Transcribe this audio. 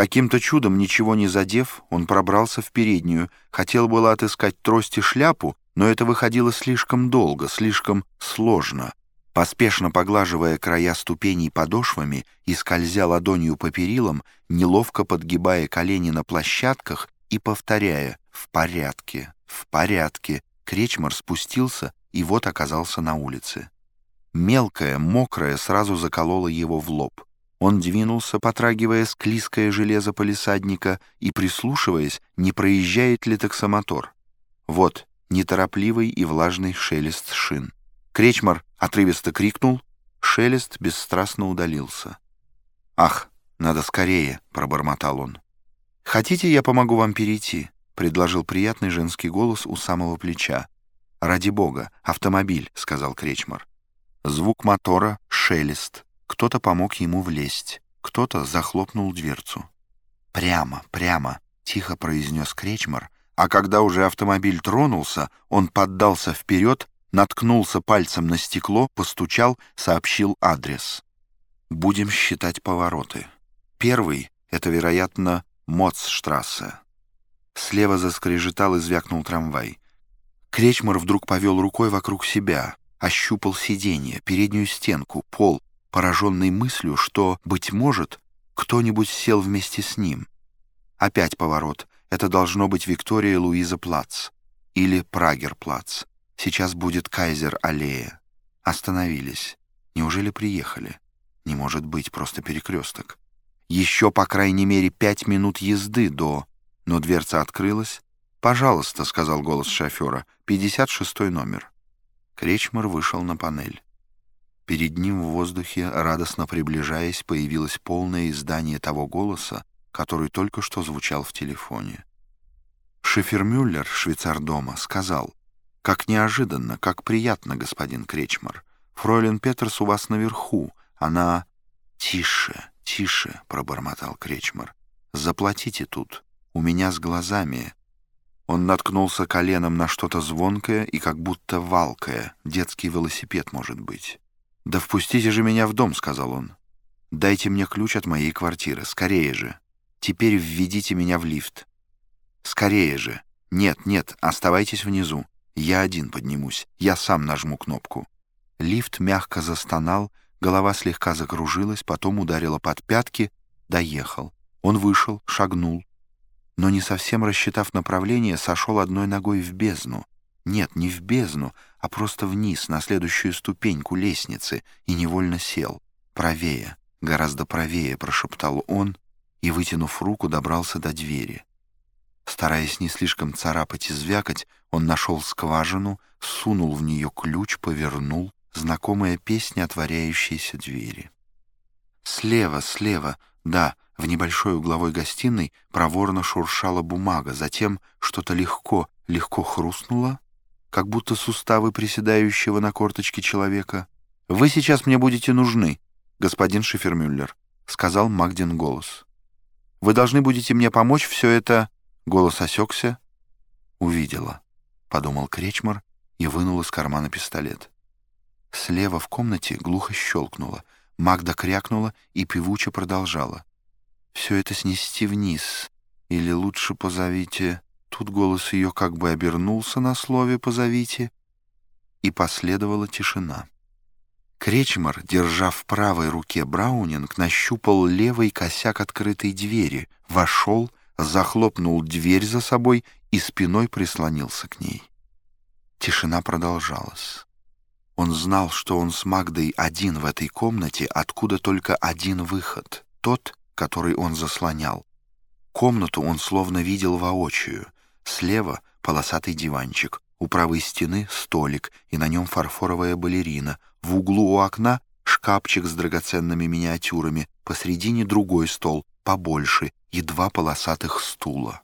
Каким-то чудом, ничего не задев, он пробрался в переднюю, хотел было отыскать трость и шляпу, но это выходило слишком долго, слишком сложно. Поспешно поглаживая края ступеней подошвами и скользя ладонью по перилам, неловко подгибая колени на площадках и повторяя «в порядке, в порядке», Кречмар спустился и вот оказался на улице. Мелкое, мокрое сразу закололо его в лоб. Он двинулся, потрагивая склизкое железо полисадника и прислушиваясь, не проезжает ли таксомотор. Вот неторопливый и влажный шелест шин. Кречмар отрывисто крикнул, шелест бесстрастно удалился. «Ах, надо скорее!» — пробормотал он. «Хотите, я помогу вам перейти?» — предложил приятный женский голос у самого плеча. «Ради бога, автомобиль», — сказал Кречмар. Звук мотора, шелест. Кто-то помог ему влезть, кто-то захлопнул дверцу. «Прямо, прямо», — тихо произнес Кречмар, а когда уже автомобиль тронулся, он поддался вперед, наткнулся пальцем на стекло, постучал, сообщил адрес. «Будем считать повороты. Первый — это, вероятно, Моцштрассе». Слева заскрежетал и звякнул трамвай. Кречмар вдруг повел рукой вокруг себя ощупал сиденье, переднюю стенку, пол, пораженный мыслью, что, быть может, кто-нибудь сел вместе с ним. Опять поворот. Это должно быть Виктория Луиза Плац или Прагер Плац. Сейчас будет Кайзер-аллея. Остановились. Неужели приехали? Не может быть, просто перекресток. Еще, по крайней мере, пять минут езды до... Но дверца открылась. «Пожалуйста», — сказал голос шофера, — «56 номер». Кречмар вышел на панель. Перед ним в воздухе, радостно приближаясь, появилось полное издание того голоса, который только что звучал в телефоне. Шефермюллер, швейцар дома, сказал, «Как неожиданно, как приятно, господин Кречмар. Фройлен Петерс у вас наверху. Она...» «Тише, тише», — пробормотал Кречмар. «Заплатите тут. У меня с глазами. Он наткнулся коленом на что-то звонкое и как будто валкое. Детский велосипед, может быть. «Да впустите же меня в дом», — сказал он. «Дайте мне ключ от моей квартиры. Скорее же. Теперь введите меня в лифт. Скорее же. Нет, нет, оставайтесь внизу. Я один поднимусь. Я сам нажму кнопку». Лифт мягко застонал, голова слегка закружилась, потом ударила под пятки, доехал. Он вышел, шагнул, но не совсем рассчитав направление, сошел одной ногой в бездну. Нет, не в бездну, а просто вниз, на следующую ступеньку лестницы, и невольно сел. «Правее, гораздо правее», — прошептал он, и, вытянув руку, добрался до двери. Стараясь не слишком царапать и звякать, он нашел скважину, сунул в нее ключ, повернул. Знакомая песня отворяющейся двери. «Слева, слева, да, в небольшой угловой гостиной проворно шуршала бумага, затем что-то легко, легко хрустнуло, как будто суставы приседающего на корточке человека. «Вы сейчас мне будете нужны, господин Шифермюллер», — сказал Магдин голос. «Вы должны будете мне помочь все это...» Голос осекся. «Увидела», — подумал Кречмар и вынул из кармана пистолет. Слева в комнате глухо щелкнуло. Магда крякнула и певуче продолжала все это снести вниз. Или лучше позовите... Тут голос ее как бы обернулся на слове «позовите», и последовала тишина. Кречмар, держа в правой руке Браунинг, нащупал левый косяк открытой двери, вошел, захлопнул дверь за собой и спиной прислонился к ней. Тишина продолжалась. Он знал, что он с Магдой один в этой комнате, откуда только один выход — тот, который он заслонял. Комнату он словно видел воочию. Слева — полосатый диванчик, у правой стены — столик, и на нем фарфоровая балерина. В углу у окна — шкафчик с драгоценными миниатюрами, посредине другой стол, побольше, и два полосатых стула.